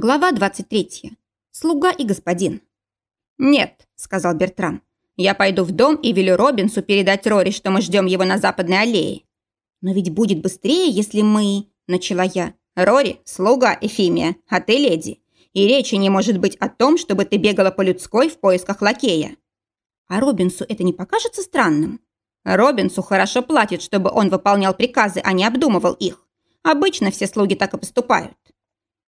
Глава 23. Слуга и господин. «Нет», — сказал Бертрам. «Я пойду в дом и велю Робинсу передать Рори, что мы ждем его на западной аллее». «Но ведь будет быстрее, если мы...» — начала я. «Рори — слуга Эфимия, а ты леди. И речи не может быть о том, чтобы ты бегала по людской в поисках лакея». «А Робинсу это не покажется странным?» «Робинсу хорошо платят, чтобы он выполнял приказы, а не обдумывал их. Обычно все слуги так и поступают».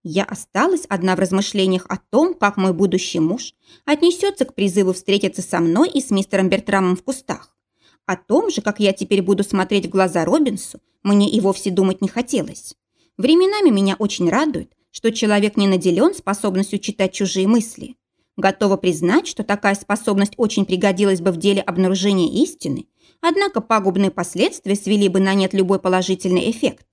Я осталась одна в размышлениях о том, как мой будущий муж отнесется к призыву встретиться со мной и с мистером Бертрамом в кустах. О том же, как я теперь буду смотреть в глаза Робинсу, мне и вовсе думать не хотелось. Временами меня очень радует, что человек не наделен способностью читать чужие мысли. Готова признать, что такая способность очень пригодилась бы в деле обнаружения истины, однако пагубные последствия свели бы на нет любой положительный эффект.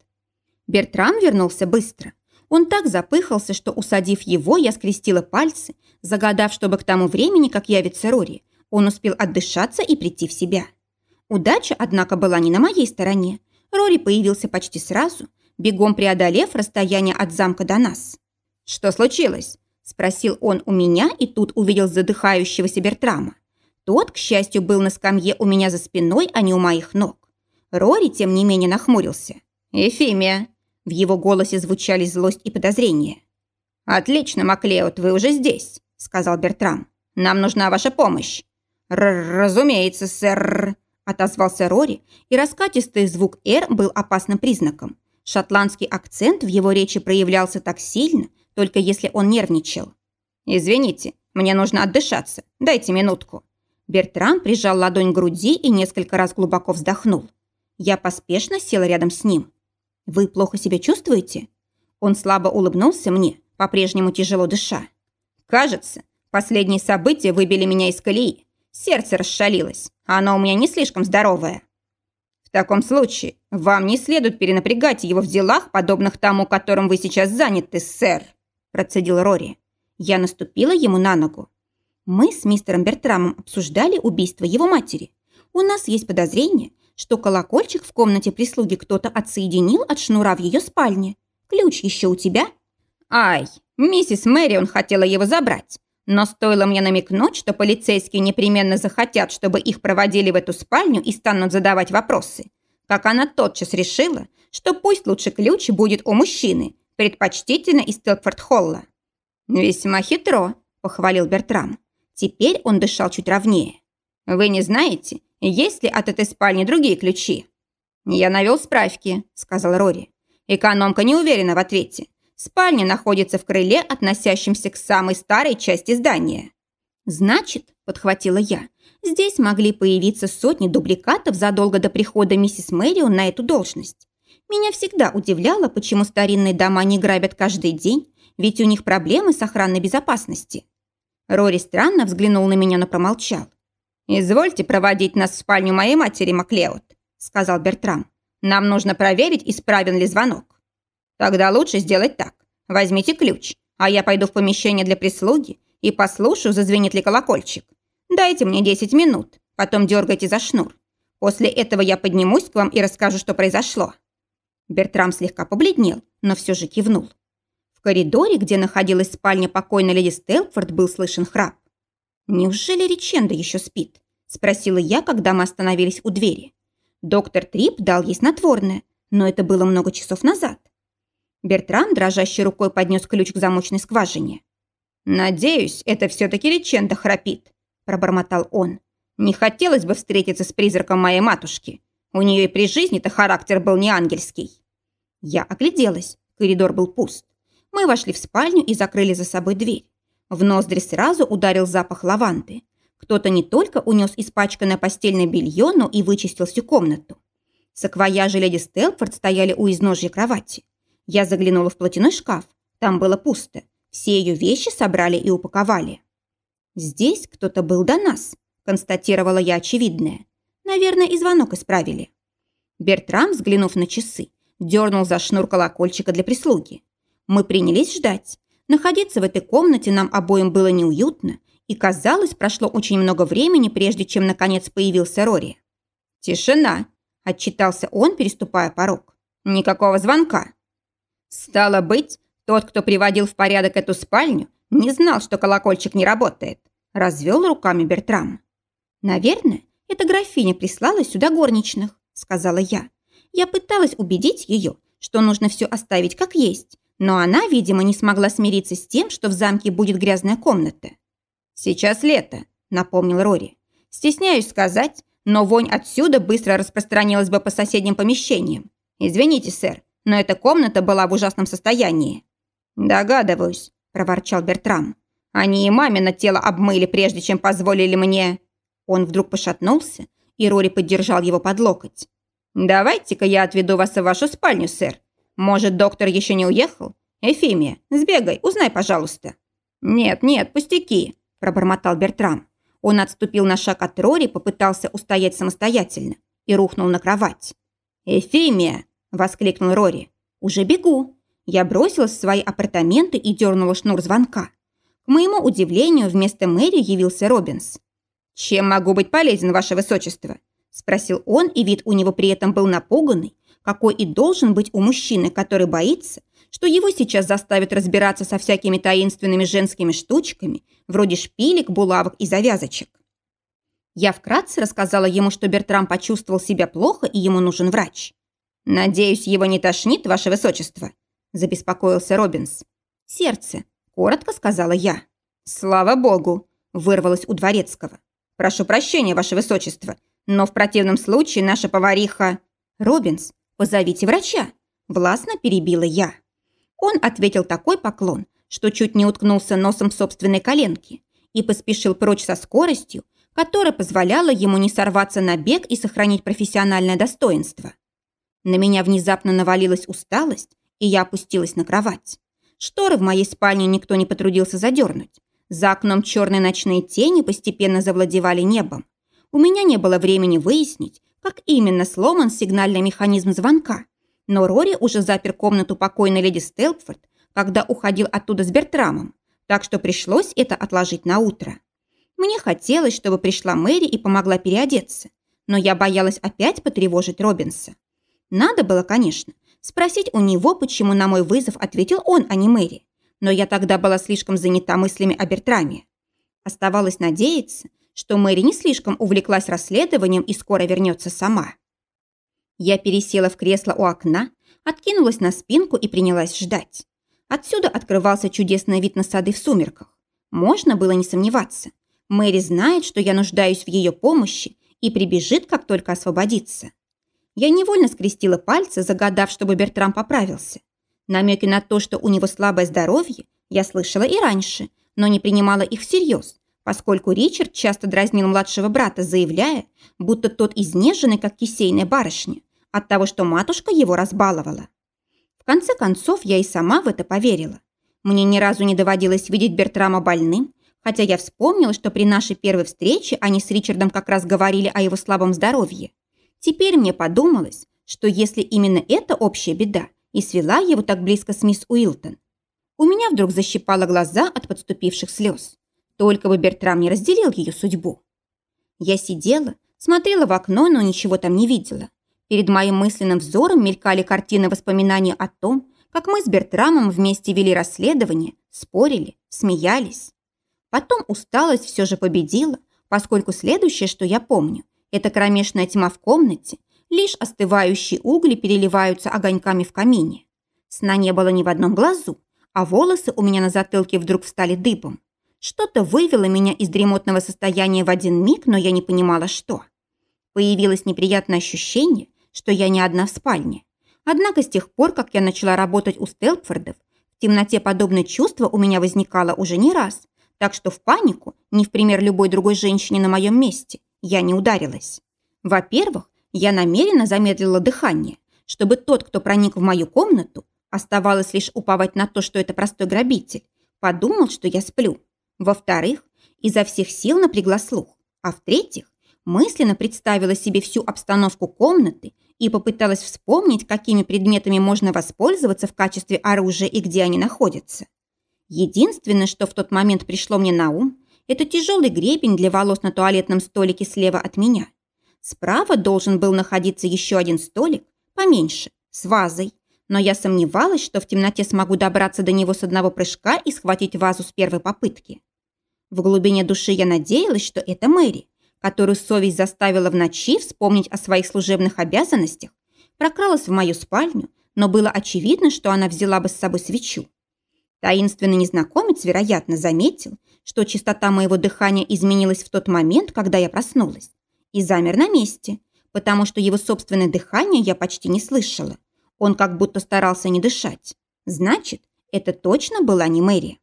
Бертрам вернулся быстро. Он так запыхался, что, усадив его, я скрестила пальцы, загадав, чтобы к тому времени, как явится Рори, он успел отдышаться и прийти в себя. Удача, однако, была не на моей стороне. Рори появился почти сразу, бегом преодолев расстояние от замка до нас. «Что случилось?» – спросил он у меня и тут увидел задыхающегося Бертрама. Тот, к счастью, был на скамье у меня за спиной, а не у моих ног. Рори, тем не менее, нахмурился. «Эфимия, в его голосе звучали злость и подозрение. «Отлично, Маклеод, вы уже здесь», — сказал Бертрам. «Нам нужна ваша помощь». Р «Разумеется, сэр», — отозвался Рори, и раскатистый звук «р» был опасным признаком. Шотландский акцент в его речи проявлялся так сильно, только если он нервничал. «Извините, мне нужно отдышаться. Дайте минутку». Бертрам прижал ладонь к груди и несколько раз глубоко вздохнул. Я поспешно села рядом с ним. «Вы плохо себя чувствуете?» Он слабо улыбнулся мне, по-прежнему тяжело дыша. «Кажется, последние события выбили меня из колеи. Сердце расшалилось, а оно у меня не слишком здоровое». «В таком случае вам не следует перенапрягать его в делах, подобных тому, которым вы сейчас заняты, сэр», процедил Рори. Я наступила ему на ногу. Мы с мистером Бертрамом обсуждали убийство его матери. У нас есть подозрение, что колокольчик в комнате прислуги кто-то отсоединил от шнура в ее спальне. Ключ еще у тебя?» «Ай, миссис Мэрион хотела его забрать. Но стоило мне намекнуть, что полицейские непременно захотят, чтобы их проводили в эту спальню и станут задавать вопросы, как она тотчас решила, что пусть лучше ключ будет у мужчины, предпочтительно из Телфорд-Холла». «Весьма хитро», – похвалил Бертрам. Теперь он дышал чуть ровнее. «Вы не знаете, есть ли от этой спальни другие ключи?» «Я навел справки», — сказал Рори. Экономка не уверена в ответе. Спальня находится в крыле, относящемся к самой старой части здания. «Значит», — подхватила я, «здесь могли появиться сотни дубликатов задолго до прихода миссис Мэрион на эту должность. Меня всегда удивляло, почему старинные дома не грабят каждый день, ведь у них проблемы с охранной безопасности». Рори странно взглянул на меня, но промолчал. «Извольте проводить нас в спальню моей матери, Маклеод», — сказал Бертрам. «Нам нужно проверить, исправен ли звонок». «Тогда лучше сделать так. Возьмите ключ, а я пойду в помещение для прислуги и послушаю, зазвенит ли колокольчик. Дайте мне 10 минут, потом дергайте за шнур. После этого я поднимусь к вам и расскажу, что произошло». Бертрам слегка побледнел, но все же кивнул. В коридоре, где находилась спальня покойной леди Стелфорд, был слышен храп. «Неужели Риченда еще спит?» – спросила я, когда мы остановились у двери. Доктор Трип дал ей снотворное, но это было много часов назад. Бертран дрожащей рукой поднес ключ к замочной скважине. «Надеюсь, это все-таки Риченда храпит», – пробормотал он. «Не хотелось бы встретиться с призраком моей матушки. У нее и при жизни-то характер был не ангельский». Я огляделась. Коридор был пуст. Мы вошли в спальню и закрыли за собой дверь. В ноздри сразу ударил запах лаванды. Кто-то не только унес испачканное постельное белье, но и вычистил всю комнату. Саквояжи леди Стелфорд стояли у изножья кровати. Я заглянула в платяной шкаф. Там было пусто. Все ее вещи собрали и упаковали. «Здесь кто-то был до нас», – констатировала я очевидное. «Наверное, и звонок исправили». Бертрам, взглянув на часы, дернул за шнур колокольчика для прислуги. Мы принялись ждать. Находиться в этой комнате нам обоим было неуютно, и, казалось, прошло очень много времени, прежде чем, наконец, появился Рори. «Тишина!» – отчитался он, переступая порог. «Никакого звонка!» «Стало быть, Тот, кто приводил в порядок эту спальню, не знал, что колокольчик не работает. Развел руками Бертрам. Наверное, эта графиня прислала сюда горничных, сказала я. Я пыталась убедить ее, что нужно все оставить как есть, но она, видимо, не смогла смириться с тем, что в замке будет грязная комната. «Сейчас лето», — напомнил Рори. «Стесняюсь сказать, но вонь отсюда быстро распространилась бы по соседним помещениям. Извините, сэр, но эта комната была в ужасном состоянии». «Догадываюсь», – проворчал Бертрам. «Они и мамино тело обмыли, прежде чем позволили мне...» Он вдруг пошатнулся, и Рори поддержал его под локоть. «Давайте-ка я отведу вас в вашу спальню, сэр. Может, доктор еще не уехал? Эфимия, сбегай, узнай, пожалуйста». «Нет, нет, пустяки», – пробормотал Бертрам. Он отступил на шаг от Рори, попытался устоять самостоятельно и рухнул на кровать. «Эфимия!» – воскликнул Рори. «Уже бегу!» Я бросилась в свои апартаменты и дернула шнур звонка. К моему удивлению, вместо Мэри явился Робинс. «Чем могу быть полезен, ваше высочество?» – спросил он, и вид у него при этом был напуганный, какой и должен быть у мужчины, который боится, что его сейчас заставят разбираться со всякими таинственными женскими штучками, вроде шпилек, булавок и завязочек. Я вкратце рассказала ему, что Бертрам почувствовал себя плохо и ему нужен врач. «Надеюсь, его не тошнит, ваше высочество?» – забеспокоился Робинс. «Сердце», – коротко сказала я. «Слава богу!» – вырвалось у дворецкого. «Прошу прощения, ваше высочество, но в противном случае наша повариха...» «Робинс, позовите врача!» – властно перебила я. Он ответил такой поклон, что чуть не уткнулся носом в собственной коленке и поспешил прочь со скоростью, которая позволяла ему не сорваться на бег и сохранить профессиональное достоинство. На меня внезапно навалилась усталость, и я опустилась на кровать. Шторы в моей спальне никто не потрудился задернуть. За окном черные ночные тени постепенно завладевали небом. У меня не было времени выяснить, как именно сломан сигнальный механизм звонка. Но Рори уже запер комнату покойной леди Стелпфорд, когда уходил оттуда с Бертрамом, так что пришлось это отложить на утро. Мне хотелось, чтобы пришла Мэри и помогла переодеться, но я боялась опять потревожить Робинса. Надо было, конечно, спросить у него, почему на мой вызов ответил он, а не Мэри. Но я тогда была слишком занята мыслями о Бертраме. Оставалось надеяться, что Мэри не слишком увлеклась расследованием и скоро вернется сама. Я пересела в кресло у окна, откинулась на спинку и принялась ждать. Отсюда открывался чудесный вид на сады в сумерках. Можно было не сомневаться. Мэри знает, что я нуждаюсь в ее помощи и прибежит, как только освободится. Я невольно скрестила пальцы, загадав, чтобы Бертрам поправился. Намеки на то, что у него слабое здоровье, я слышала и раньше, но не принимала их всерьез, поскольку Ричард часто дразнил младшего брата, заявляя, будто тот изнеженный, как кисейная барышня, от того, что матушка его разбаловала. В конце концов, я и сама в это поверила. Мне ни разу не доводилось видеть Бертрама больным, хотя я вспомнила, что при нашей первой встрече они с Ричардом как раз говорили о его слабом здоровье. Теперь мне подумалось, что если именно эта общая беда и свела его так близко с мисс Уилтон, у меня вдруг защипало глаза от подступивших слез. Только бы Бертрам не разделил ее судьбу. Я сидела, смотрела в окно, но ничего там не видела. Перед моим мысленным взором мелькали картины воспоминаний о том, как мы с Бертрамом вместе вели расследование, спорили, смеялись. Потом усталость все же победила, поскольку следующее, что я помню, это кромешная тьма в комнате, лишь остывающие угли переливаются огоньками в камине. Сна не было ни в одном глазу, а волосы у меня на затылке вдруг встали дыбом. Что-то вывело меня из дремотного состояния в один миг, но я не понимала, что. Появилось неприятное ощущение, что я не одна в спальне. Однако с тех пор, как я начала работать у Стелпфордов, в темноте подобное чувство у меня возникало уже не раз, так что в панику, не в пример любой другой женщине на моем месте, я не ударилась. Во-первых, я намеренно замедлила дыхание, чтобы тот, кто проник в мою комнату, оставалось лишь уповать на то, что это простой грабитель, подумал, что я сплю. Во-вторых, изо всех сил напрягла слух. А в-третьих, мысленно представила себе всю обстановку комнаты и попыталась вспомнить, какими предметами можно воспользоваться в качестве оружия и где они находятся. Единственное, что в тот момент пришло мне на ум, это тяжелый гребень для волос на туалетном столике слева от меня. Справа должен был находиться еще один столик, поменьше, с вазой. но я сомневалась, что в темноте смогу добраться до него с одного прыжка и схватить вазу с первой попытки. В глубине души я надеялась, что это Мэри, которую совесть заставила в ночи вспомнить о своих служебных обязанностях, прокралась в мою спальню, но было очевидно, что она взяла бы с собой свечу. Таинственный незнакомец, вероятно, заметил, что частота моего дыхания изменилась в тот момент, когда я проснулась, и замер на месте, потому что его собственное дыхание я почти не слышала. Он как будто старался не дышать. Значит, это точно была не Мэри.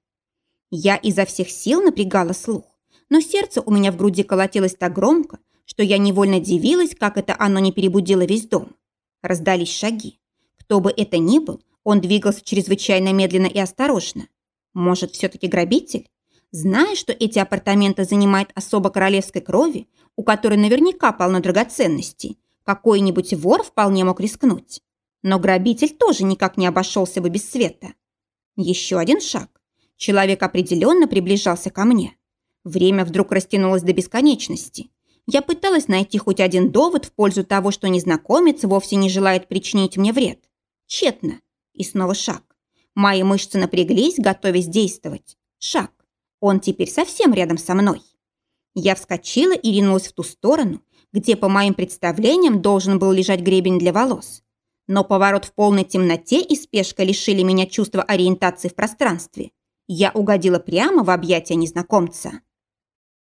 Я изо всех сил напрягала слух, но сердце у меня в груди колотилось так громко, что я невольно дивилась, как это оно не перебудило весь дом. Раздались шаги. Кто бы это ни был, он двигался чрезвычайно медленно и осторожно. Может, все-таки грабитель? Зная, что эти апартаменты занимает особо королевской крови, у которой наверняка полно драгоценностей, какой-нибудь вор вполне мог рискнуть. Но грабитель тоже никак не обошелся бы без света. Еще один шаг. Человек определенно приближался ко мне. Время вдруг растянулось до бесконечности. Я пыталась найти хоть один довод в пользу того, что незнакомец вовсе не желает причинить мне вред. Тщетно. И снова шаг. Мои мышцы напряглись, готовясь действовать. Шаг. Он теперь совсем рядом со мной. Я вскочила и ринулась в ту сторону, где, по моим представлениям, должен был лежать гребень для волос. Но поворот в полной темноте и спешка лишили меня чувства ориентации в пространстве. Я угодила прямо в объятия незнакомца.